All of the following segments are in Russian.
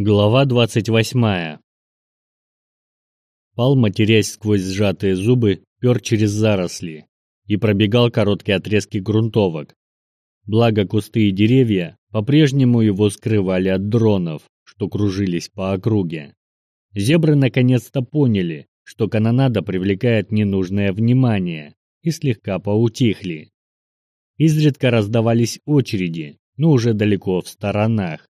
Глава 28. Пал, матерясь сквозь сжатые зубы, пер через заросли и пробегал короткие отрезки грунтовок. Благо кусты и деревья по-прежнему его скрывали от дронов, что кружились по округе. Зебры наконец-то поняли, что канонада привлекает ненужное внимание, и слегка поутихли. Изредка раздавались очереди, но уже далеко в сторонах.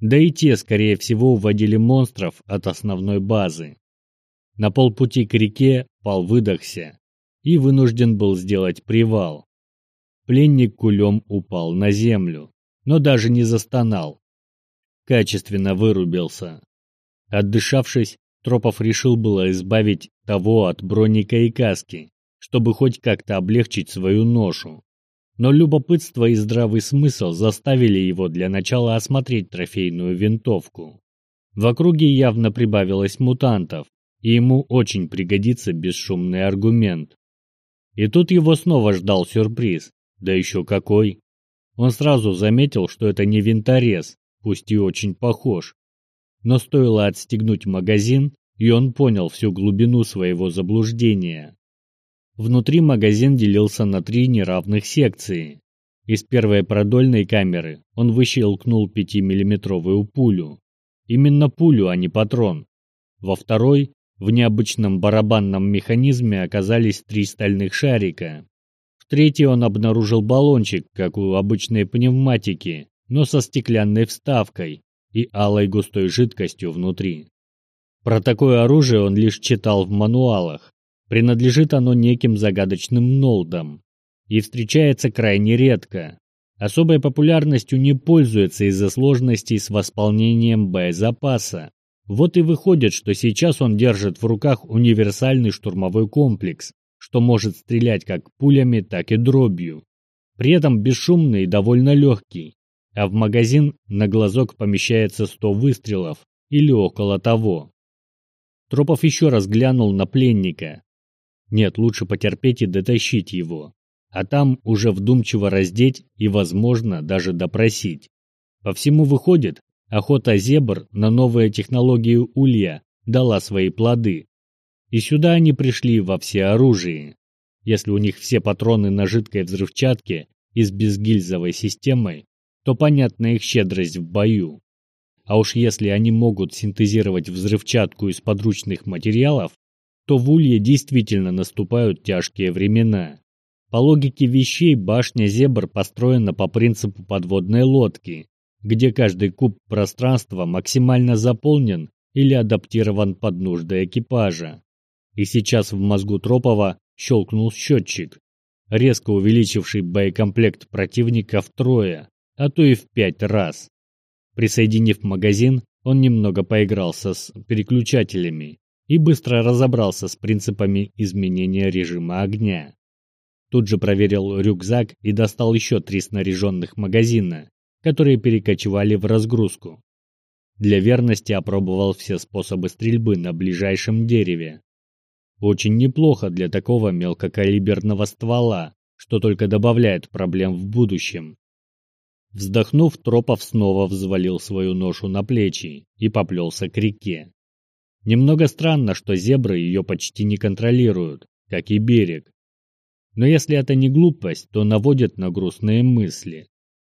Да и те, скорее всего, уводили монстров от основной базы. На полпути к реке Пал выдохся и вынужден был сделать привал. Пленник кулем упал на землю, но даже не застонал. Качественно вырубился. Отдышавшись, Тропов решил было избавить того от броника и каски, чтобы хоть как-то облегчить свою ношу но любопытство и здравый смысл заставили его для начала осмотреть трофейную винтовку. В округе явно прибавилось мутантов, и ему очень пригодится бесшумный аргумент. И тут его снова ждал сюрприз, да еще какой. Он сразу заметил, что это не винторез, пусть и очень похож. Но стоило отстегнуть магазин, и он понял всю глубину своего заблуждения. Внутри магазин делился на три неравных секции. Из первой продольной камеры он выщелкнул 5-миллиметровую пулю. Именно пулю, а не патрон. Во второй, в необычном барабанном механизме оказались три стальных шарика. В третьей он обнаружил баллончик, как у обычной пневматики, но со стеклянной вставкой и алой густой жидкостью внутри. Про такое оружие он лишь читал в мануалах, Принадлежит оно неким загадочным нолдам и встречается крайне редко. Особой популярностью не пользуется из-за сложностей с восполнением боезапаса. Вот и выходит, что сейчас он держит в руках универсальный штурмовой комплекс, что может стрелять как пулями, так и дробью. При этом бесшумный и довольно легкий, а в магазин на глазок помещается 100 выстрелов или около того. Тропов еще раз глянул на пленника, нет, лучше потерпеть и дотащить его, а там уже вдумчиво раздеть и, возможно, даже допросить. По всему выходит, охота зебр на новые технологии улья дала свои плоды. И сюда они пришли во всеоружии. Если у них все патроны на жидкой взрывчатке и с безгильзовой системой, то понятна их щедрость в бою. А уж если они могут синтезировать взрывчатку из подручных материалов, то в Улье действительно наступают тяжкие времена. По логике вещей башня Зебр построена по принципу подводной лодки, где каждый куб пространства максимально заполнен или адаптирован под нужды экипажа. И сейчас в мозгу Тропова щелкнул счетчик, резко увеличивший боекомплект противника втрое, а то и в пять раз. Присоединив магазин, он немного поигрался с переключателями и быстро разобрался с принципами изменения режима огня. Тут же проверил рюкзак и достал еще три снаряженных магазина, которые перекочевали в разгрузку. Для верности опробовал все способы стрельбы на ближайшем дереве. Очень неплохо для такого мелкокалиберного ствола, что только добавляет проблем в будущем. Вздохнув, Тропов снова взвалил свою ношу на плечи и поплелся к реке. Немного странно, что зебры ее почти не контролируют, как и берег. Но если это не глупость, то наводит на грустные мысли.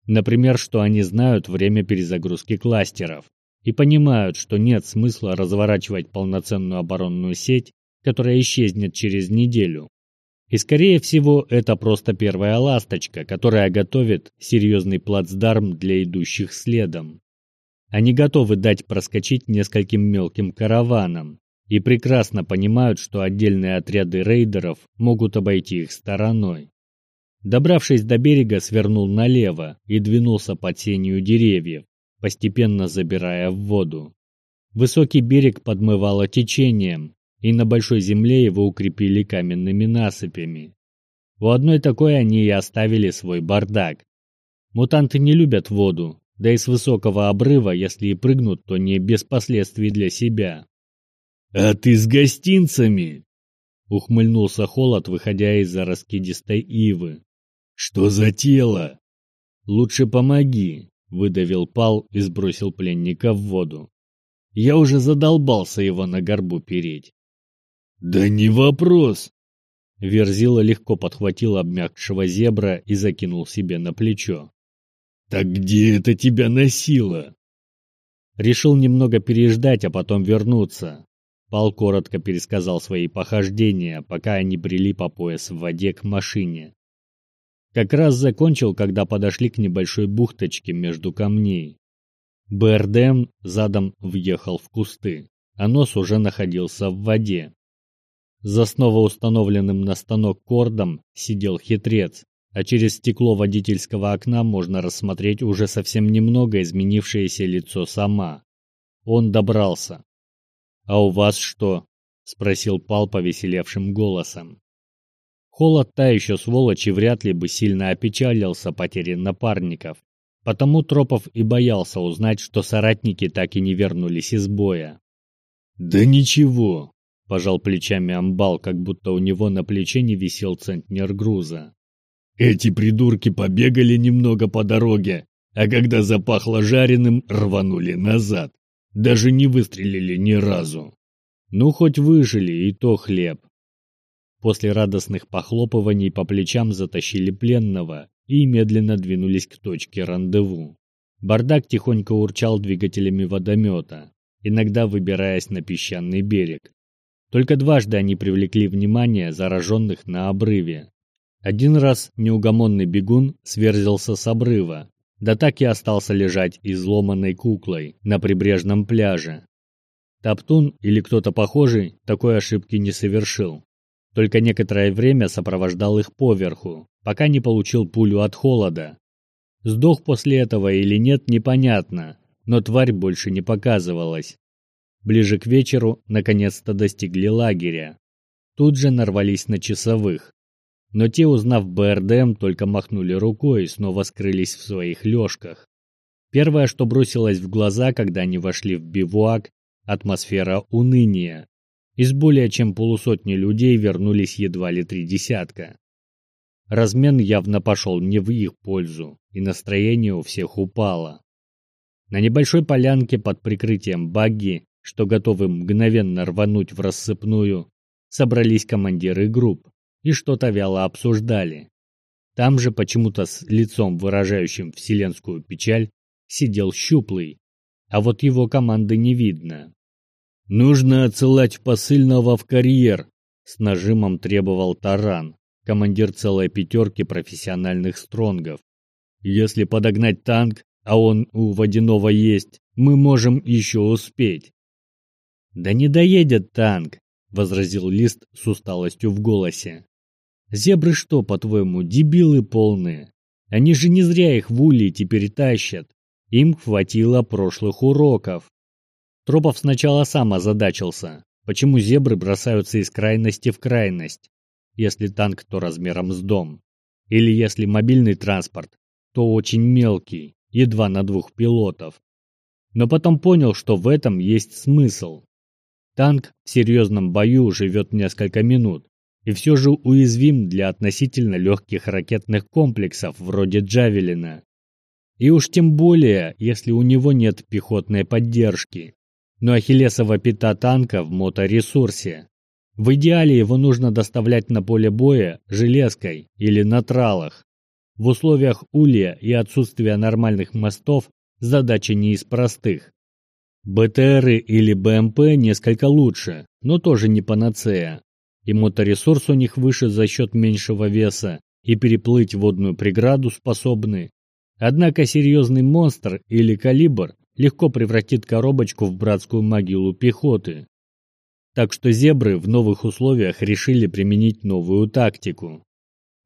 Например, что они знают время перезагрузки кластеров и понимают, что нет смысла разворачивать полноценную оборонную сеть, которая исчезнет через неделю. И скорее всего это просто первая ласточка, которая готовит серьезный плацдарм для идущих следом. Они готовы дать проскочить нескольким мелким караванам и прекрасно понимают, что отдельные отряды рейдеров могут обойти их стороной. Добравшись до берега, свернул налево и двинулся под сенью деревьев, постепенно забирая в воду. Высокий берег подмывало течением, и на большой земле его укрепили каменными насыпями. У одной такой они и оставили свой бардак. Мутанты не любят воду, да и с высокого обрыва, если и прыгнут, то не без последствий для себя. «А ты с гостинцами?» — ухмыльнулся Холод, выходя из-за раскидистой ивы. «Что за тело?» «Лучше помоги, выдавил пал и сбросил пленника в воду. Я уже задолбался его на горбу переть. Да не вопрос. Верзила легко подхватил обмякшего зебра и закинул себе на плечо. Так где это тебя носило? Решил немного переждать, а потом вернуться. Пал коротко пересказал свои похождения, пока они брели по пояс в воде к машине. Как раз закончил, когда подошли к небольшой бухточке между камней. БРДМ задом въехал в кусты, а нос уже находился в воде. За снова установленным на станок кордом сидел хитрец, а через стекло водительского окна можно рассмотреть уже совсем немного изменившееся лицо сама. Он добрался. «А у вас что?» — спросил Пал повеселевшим голосом. Холод та еще сволочи вряд ли бы сильно опечалился потерей напарников, потому Тропов и боялся узнать, что соратники так и не вернулись из боя. «Да ничего», — пожал плечами амбал, как будто у него на плече не висел центнер груза. «Эти придурки побегали немного по дороге, а когда запахло жареным, рванули назад. Даже не выстрелили ни разу. Ну, хоть выжили, и то хлеб. После радостных похлопываний по плечам затащили пленного и медленно двинулись к точке рандеву. Бардак тихонько урчал двигателями водомета, иногда выбираясь на песчаный берег. Только дважды они привлекли внимание зараженных на обрыве. Один раз неугомонный бегун сверзился с обрыва, да так и остался лежать изломанной куклой на прибрежном пляже. Топтун или кто-то похожий такой ошибки не совершил. Только некоторое время сопровождал их поверху, пока не получил пулю от холода. Сдох после этого или нет, непонятно, но тварь больше не показывалась. Ближе к вечеру наконец-то достигли лагеря. Тут же нарвались на часовых. Но те, узнав БРДМ, только махнули рукой и снова скрылись в своих лёжках. Первое, что бросилось в глаза, когда они вошли в бивуак, атмосфера уныния. Из более чем полусотни людей вернулись едва ли три десятка. Размен явно пошел не в их пользу, и настроение у всех упало. На небольшой полянке под прикрытием багги, что готовы мгновенно рвануть в рассыпную, собрались командиры групп и что-то вяло обсуждали. Там же почему-то с лицом, выражающим вселенскую печаль, сидел щуплый, а вот его команды не видно. «Нужно отсылать посыльного в карьер», — с нажимом требовал Таран, командир целой пятерки профессиональных стронгов. «Если подогнать танк, а он у водяного есть, мы можем еще успеть». «Да не доедет танк», — возразил Лист с усталостью в голосе. «Зебры что, по-твоему, дебилы полные? Они же не зря их в улей теперь тащат. Им хватило прошлых уроков. Тропов сначала сам озадачился, почему зебры бросаются из крайности в крайность. Если танк, то размером с дом. Или если мобильный транспорт, то очень мелкий, едва на двух пилотов. Но потом понял, что в этом есть смысл. Танк в серьезном бою живет несколько минут и все же уязвим для относительно легких ракетных комплексов вроде Джавелина. И уж тем более, если у него нет пехотной поддержки но ахиллесова пята танка в моторесурсе. В идеале его нужно доставлять на поле боя железкой или на тралах. В условиях улья и отсутствия нормальных мостов задача не из простых. БТРы или БМП несколько лучше, но тоже не панацея. И моторесурс у них выше за счет меньшего веса, и переплыть водную преграду способны. Однако серьезный монстр или калибр легко превратит коробочку в братскую могилу пехоты. Так что зебры в новых условиях решили применить новую тактику.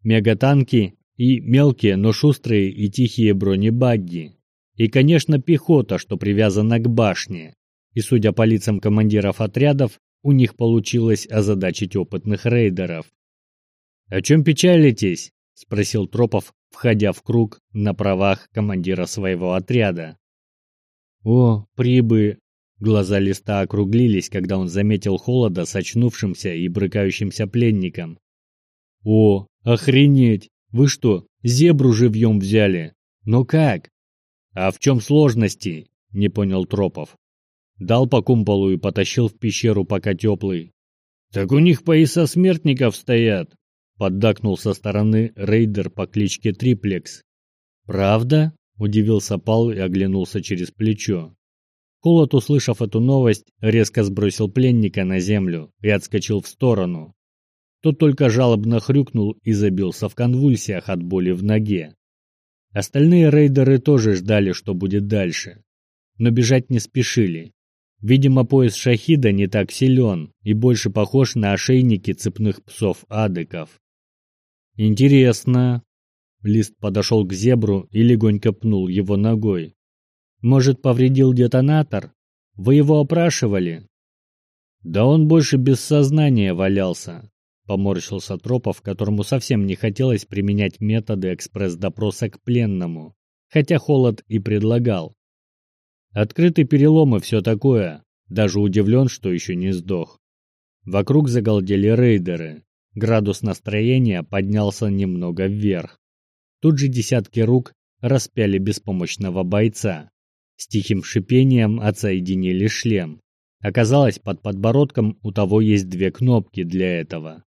Мегатанки и мелкие, но шустрые и тихие бронебагги. И, конечно, пехота, что привязана к башне. И, судя по лицам командиров отрядов, у них получилось озадачить опытных рейдеров. «О чем печалитесь?» – спросил Тропов, входя в круг на правах командира своего отряда. О, прибы! Глаза листа округлились, когда он заметил холода с очнувшимся и брыкающимся пленником. О, охренеть! Вы что, зебру живьем взяли? Но как? А в чем сложности? Не понял Тропов. Дал по кумполу и потащил в пещеру, пока теплый. Так у них пояса смертников стоят, поддакнул со стороны рейдер по кличке Триплекс. Правда? Удивился Пал и оглянулся через плечо. Холод, услышав эту новость, резко сбросил пленника на землю и отскочил в сторону. Тот только жалобно хрюкнул и забился в конвульсиях от боли в ноге. Остальные рейдеры тоже ждали, что будет дальше. Но бежать не спешили. Видимо, пояс шахида не так силен и больше похож на ошейники цепных псов-адыков. «Интересно». Лист подошел к зебру и легонько пнул его ногой. Может, повредил детонатор? Вы его опрашивали? Да он больше без сознания валялся, поморщился Тропов, которому совсем не хотелось применять методы экспресс-допроса к пленному, хотя Холод и предлагал. Открытый перелом и все такое, даже удивлен, что еще не сдох. Вокруг загалдели рейдеры. Градус настроения поднялся немного вверх. Тут же десятки рук распяли беспомощного бойца. С тихим шипением отсоединили шлем. Оказалось, под подбородком у того есть две кнопки для этого.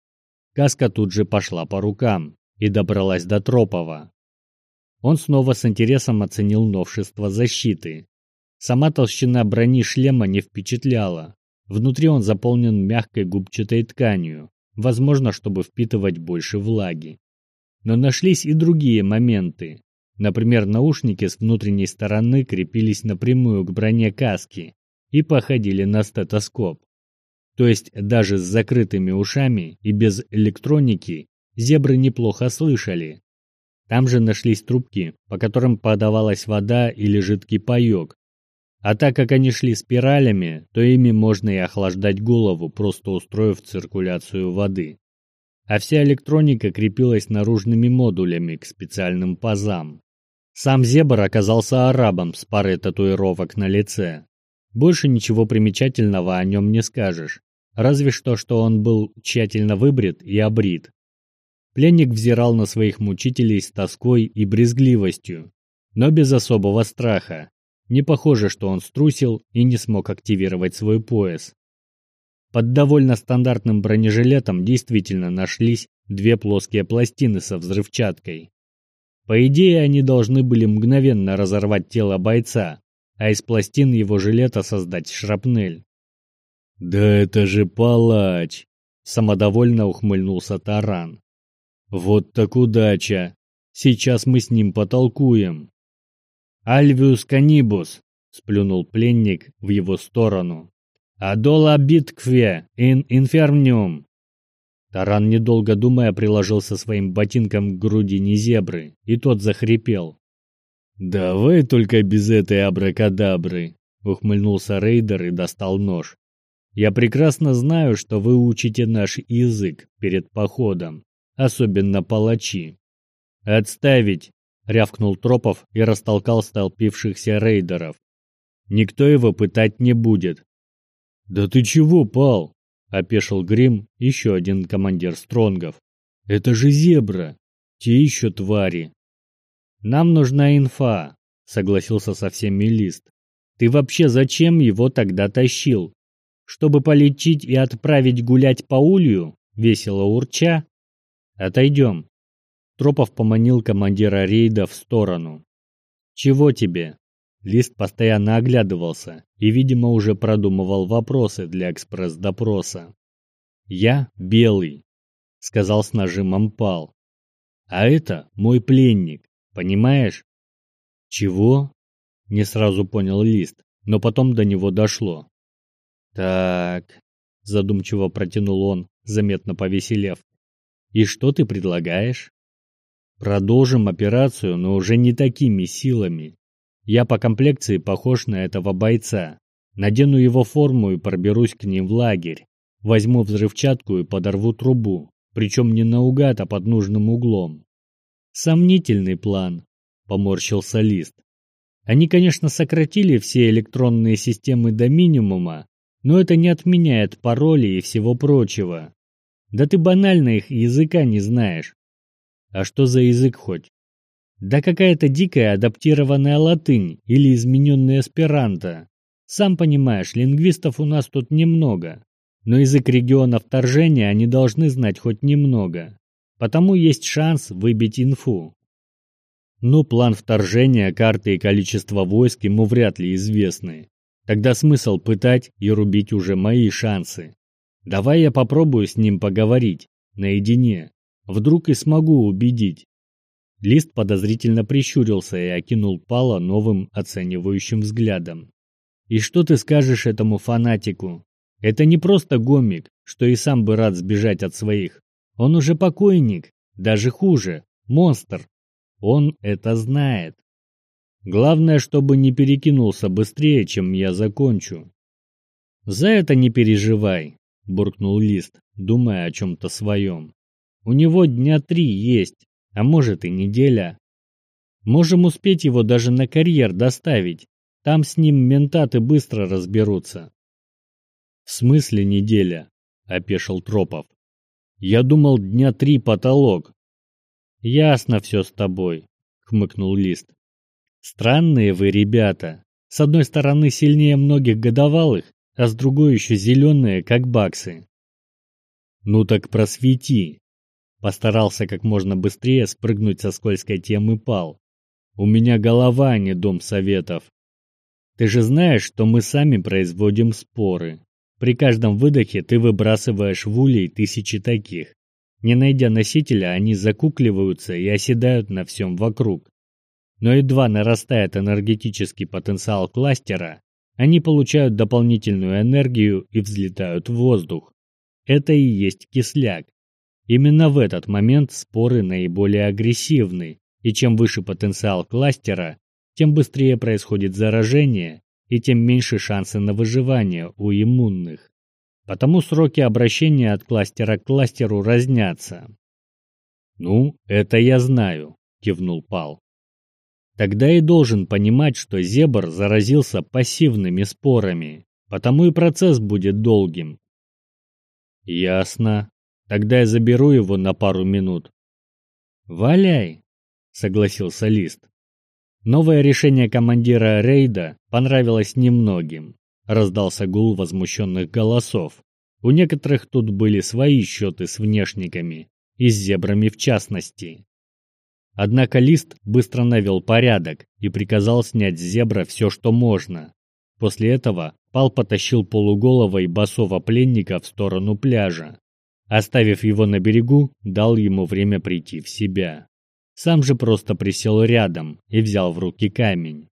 Каска тут же пошла по рукам и добралась до Тропова. Он снова с интересом оценил новшество защиты. Сама толщина брони шлема не впечатляла. Внутри он заполнен мягкой губчатой тканью, возможно, чтобы впитывать больше влаги. Но нашлись и другие моменты. Например, наушники с внутренней стороны крепились напрямую к броне каски и походили на стетоскоп. То есть даже с закрытыми ушами и без электроники зебры неплохо слышали. Там же нашлись трубки, по которым подавалась вода или жидкий паёк. А так как они шли спиралями, то ими можно и охлаждать голову, просто устроив циркуляцию воды. А вся электроника крепилась наружными модулями к специальным пазам. Сам Зебр оказался арабом с парой татуировок на лице. Больше ничего примечательного о нем не скажешь, разве что, что он был тщательно выбрит и обрит. Пленник взирал на своих мучителей с тоской и брезгливостью, но без особого страха. Не похоже, что он струсил и не смог активировать свой пояс. Под довольно стандартным бронежилетом действительно нашлись две плоские пластины со взрывчаткой. По идее, они должны были мгновенно разорвать тело бойца, а из пластин его жилета создать шрапнель. «Да это же палач!» — самодовольно ухмыльнулся Таран. «Вот так удача! Сейчас мы с ним потолкуем!» «Альвиус канибус!» — сплюнул пленник в его сторону. «Адола биткве ин инферниум!» Таран, недолго думая, приложился своим ботинком к грудине зебры, и тот захрипел. «Давай только без этой абракадабры!» — ухмыльнулся рейдер и достал нож. «Я прекрасно знаю, что вы учите наш язык перед походом, особенно палачи». «Отставить!» — рявкнул Тропов и растолкал столпившихся рейдеров. «Никто его пытать не будет». «Да ты чего, Пал?» — опешил Грим, еще один командир Стронгов. «Это же зебра! Те еще твари!» «Нам нужна инфа», — согласился со всеми Лист. «Ты вообще зачем его тогда тащил? Чтобы полечить и отправить гулять по улью?» — весело урча. «Отойдем». Тропов поманил командира рейда в сторону. «Чего тебе?» Лист постоянно оглядывался и, видимо, уже продумывал вопросы для экспресс-допроса. «Я белый», — сказал с нажимом Пал. «А это мой пленник, понимаешь?» «Чего?» — не сразу понял Лист, но потом до него дошло. «Так», — задумчиво протянул он, заметно повеселев. «И что ты предлагаешь?» «Продолжим операцию, но уже не такими силами. Я по комплекции похож на этого бойца. Надену его форму и проберусь к ним в лагерь. Возьму взрывчатку и подорву трубу, причем не наугад, а под нужным углом. Сомнительный план, поморщился Лист. Они, конечно, сократили все электронные системы до минимума, но это не отменяет пароли и всего прочего. Да ты банально их языка не знаешь. А что за язык хоть? Да какая-то дикая адаптированная латынь или измененный эсперанто. Сам понимаешь, лингвистов у нас тут немного. Но язык региона вторжения они должны знать хоть немного. Потому есть шанс выбить инфу. Но план вторжения, карты и количество войск ему вряд ли известны. Тогда смысл пытать и рубить уже мои шансы. Давай я попробую с ним поговорить, наедине. Вдруг и смогу убедить. Лист подозрительно прищурился и окинул Пала новым оценивающим взглядом. «И что ты скажешь этому фанатику? Это не просто гомик, что и сам бы рад сбежать от своих. Он уже покойник, даже хуже, монстр. Он это знает. Главное, чтобы не перекинулся быстрее, чем я закончу». «За это не переживай», — буркнул Лист, думая о чем-то своем. «У него дня три есть, а может и неделя. Можем успеть его даже на карьер доставить. Там с ним ментаты быстро разберутся. В смысле неделя? Опешил Тропов. Я думал, дня три потолок. Ясно все с тобой, хмыкнул Лист. Странные вы ребята. С одной стороны сильнее многих годовалых, а с другой еще зеленые, как баксы. Ну так просвети, Постарался как можно быстрее спрыгнуть со скользкой темы пал. У меня голова, а не дом советов. Ты же знаешь, что мы сами производим споры. При каждом выдохе ты выбрасываешь в улей тысячи таких. Не найдя носителя, они закукливаются и оседают на всем вокруг. Но едва нарастает энергетический потенциал кластера, они получают дополнительную энергию и взлетают в воздух. Это и есть кисляк. Именно в этот момент споры наиболее агрессивны, и чем выше потенциал кластера, тем быстрее происходит заражение, и тем меньше шансы на выживание у иммунных. Потому сроки обращения от кластера к кластеру разнятся. «Ну, это я знаю», — кивнул Пал. «Тогда и должен понимать, что зебр заразился пассивными спорами, потому и процесс будет долгим». «Ясно», Тогда я заберу его на пару минут. Валяй, согласился Лист. Новое решение командира рейда понравилось немногим. Раздался гул возмущенных голосов. У некоторых тут были свои счеты с внешниками, и с зебрами в частности. Однако Лист быстро навел порядок и приказал снять с зебра все, что можно. После этого Пал потащил полуголого босого пленника в сторону пляжа. Оставив его на берегу, дал ему время прийти в себя. Сам же просто присел рядом и взял в руки камень.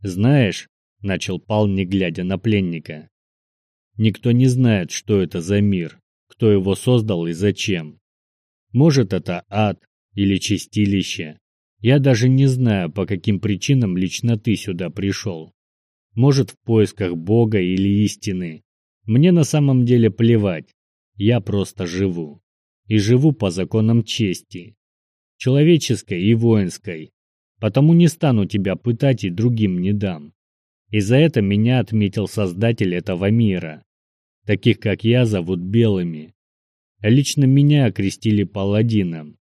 «Знаешь», — начал Пал, не глядя на пленника, — «никто не знает, что это за мир, кто его создал и зачем. Может, это ад или чистилище. Я даже не знаю, по каким причинам лично ты сюда пришел. Может, в поисках Бога или истины. Мне на самом деле плевать. Я просто живу. И живу по законам чести. Человеческой и воинской. Потому не стану тебя пытать и другим не дам. И за это меня отметил создатель этого мира. Таких, как я, зовут белыми. Лично меня окрестили паладином.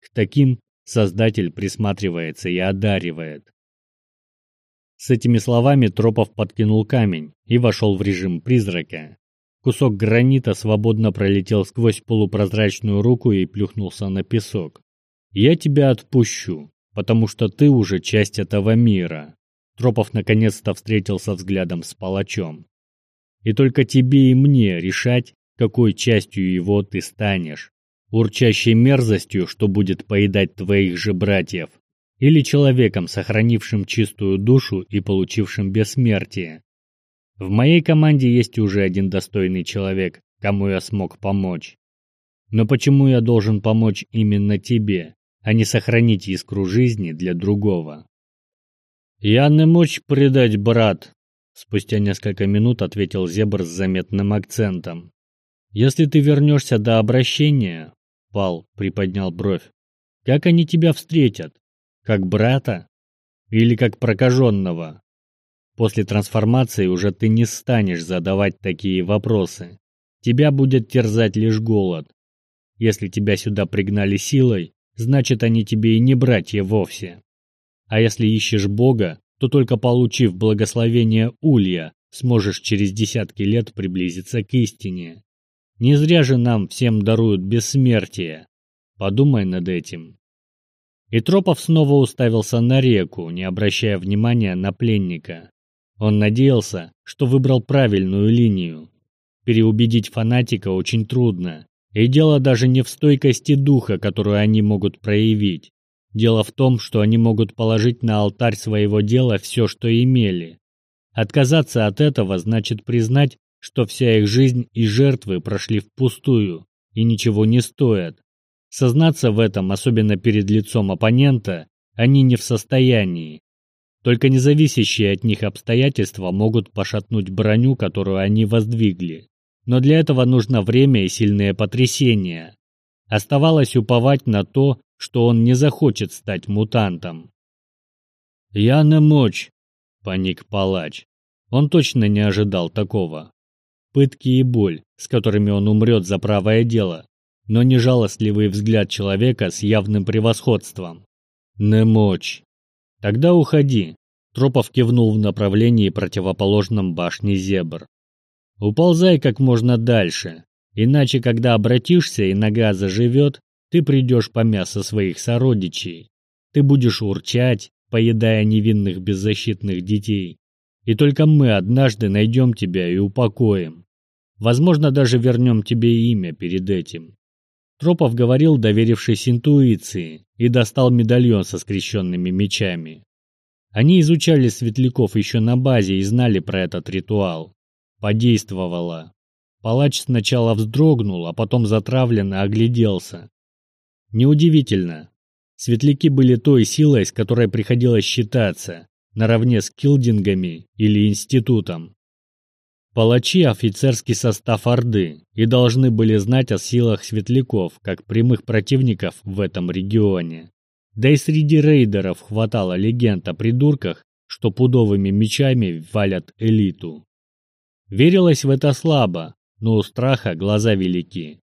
К таким создатель присматривается и одаривает. С этими словами Тропов подкинул камень и вошел в режим призрака. Кусок гранита свободно пролетел сквозь полупрозрачную руку и плюхнулся на песок. «Я тебя отпущу, потому что ты уже часть этого мира». Тропов наконец-то встретился взглядом с палачом. «И только тебе и мне решать, какой частью его ты станешь. Урчащей мерзостью, что будет поедать твоих же братьев, или человеком, сохранившим чистую душу и получившим бессмертие, в моей команде есть уже один достойный человек, кому я смог помочь. Но почему я должен помочь именно тебе, а не сохранить искру жизни для другого? Я не мочь предать, брат, спустя несколько минут ответил Зебр с заметным акцентом. Если ты вернешься до обращения, Пал приподнял бровь. Как они тебя встретят? Как брата или как прокаженного? После трансформации уже ты не станешь задавать такие вопросы. Тебя будет терзать лишь голод. Если тебя сюда пригнали силой, значит они тебе и не братья вовсе. А если ищешь Бога, то только получив благословение Улья, сможешь через десятки лет приблизиться к истине. Не зря же нам всем даруют бессмертие. Подумай над этим. И Тропов снова уставился на реку, не обращая внимания на пленника. Он надеялся, что выбрал правильную линию. Переубедить фанатика очень трудно. И дело даже не в стойкости духа, которую они могут проявить. Дело в том, что они могут положить на алтарь своего дела все, что имели. Отказаться от этого значит признать, что вся их жизнь и жертвы прошли впустую и ничего не стоят. Сознаться в этом, особенно перед лицом оппонента, они не в состоянии. Только независящие от них обстоятельства могут пошатнуть броню, которую они воздвигли. Но для этого нужно время и сильные потрясения. Оставалось уповать на то, что он не захочет стать мутантом. «Я не мочь», — паник палач. Он точно не ожидал такого. Пытки и боль, с которыми он умрет за правое дело, но не жалостливый взгляд человека с явным превосходством. «Не мочь». «Тогда уходи», — Тропов кивнул в направлении противоположном башне Зебр. «Уползай как можно дальше, иначе, когда обратишься и нога заживет, ты придешь по мясо своих сородичей. Ты будешь урчать, поедая невинных беззащитных детей. И только мы однажды найдем тебя и упокоим. Возможно, даже вернем тебе имя перед этим. Тропов говорил, доверившись интуиции, и достал медальон со скрещенными мечами. Они изучали светляков еще на базе и знали про этот ритуал. Подействовало. Палач сначала вздрогнул, а потом затравленно огляделся. Неудивительно. Светляки были той силой, с которой приходилось считаться, наравне с килдингами или институтом. Палачи – офицерский состав Орды и должны были знать о силах светляков, как прямых противников в этом регионе. Да и среди рейдеров хватало легенд о придурках, что пудовыми мечами валят элиту. Верилось в это слабо, но у страха глаза велики.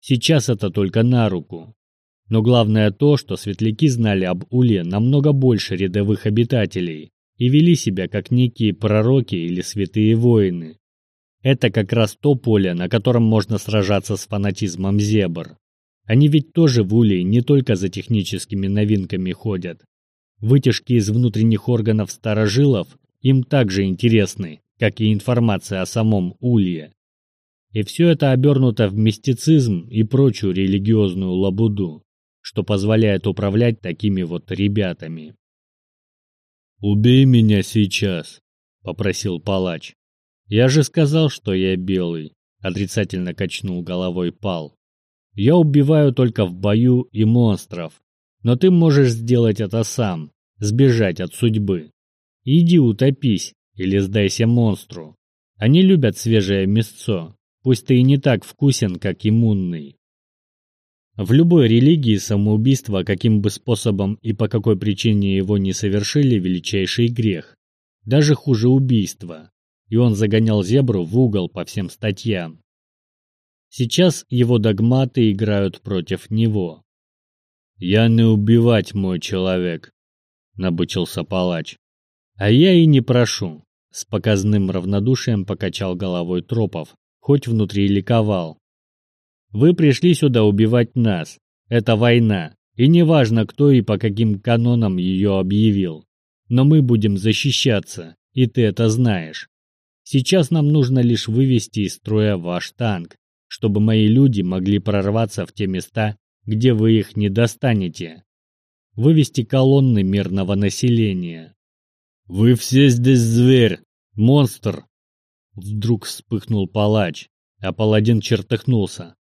Сейчас это только на руку. Но главное то, что светляки знали об Уле намного больше рядовых обитателей и вели себя как некие пророки или святые воины. Это как раз то поле, на котором можно сражаться с фанатизмом зебр. Они ведь тоже в Уле не только за техническими новинками ходят. Вытяжки из внутренних органов старожилов им также интересны, как и информация о самом Улье. И все это обернуто в мистицизм и прочую религиозную лабуду что позволяет управлять такими вот ребятами. «Убей меня сейчас», — попросил палач. «Я же сказал, что я белый», — отрицательно качнул головой Пал. «Я убиваю только в бою и монстров, но ты можешь сделать это сам, сбежать от судьбы. Иди утопись или сдайся монстру. Они любят свежее мясцо, пусть ты и не так вкусен, как иммунный. В любой религии самоубийство, каким бы способом и по какой причине его не совершили, величайший грех. Даже хуже убийства. И он загонял зебру в угол по всем статьям. Сейчас его догматы играют против него. «Я не убивать, мой человек», — набычился палач. «А я и не прошу», — с показным равнодушием покачал головой Тропов, хоть внутри ликовал. Вы пришли сюда убивать нас. Это война. И неважно, кто и по каким канонам ее объявил. Но мы будем защищаться, и ты это знаешь. Сейчас нам нужно лишь вывести из строя ваш танк, чтобы мои люди могли прорваться в те места, где вы их не достанете. Вывести колонны мирного населения. «Вы все здесь зверь! Монстр!» Вдруг вспыхнул палач, а паладин чертыхнулся.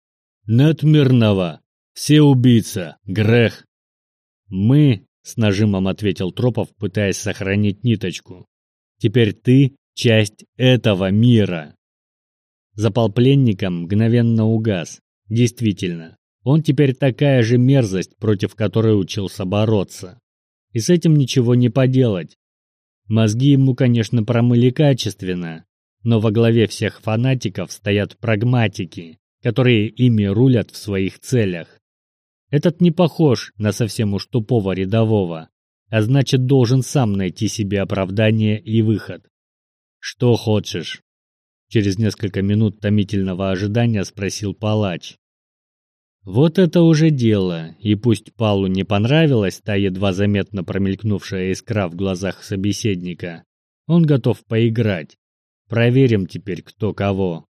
Нет мирного. Все убийца. Грех. Мы, с нажимом ответил Тропов, пытаясь сохранить ниточку. Теперь ты часть этого мира. Запал пленником мгновенно угас. Действительно, он теперь такая же мерзость, против которой учился бороться. И с этим ничего не поделать. Мозги ему, конечно, промыли качественно, но во главе всех фанатиков стоят прагматики, которые ими рулят в своих целях. Этот не похож на совсем уж тупого рядового, а значит должен сам найти себе оправдание и выход. Что хочешь? Через несколько минут томительного ожидания спросил палач. Вот это уже дело, и пусть Палу не понравилась та едва заметно промелькнувшая искра в глазах собеседника, он готов поиграть. Проверим теперь, кто кого.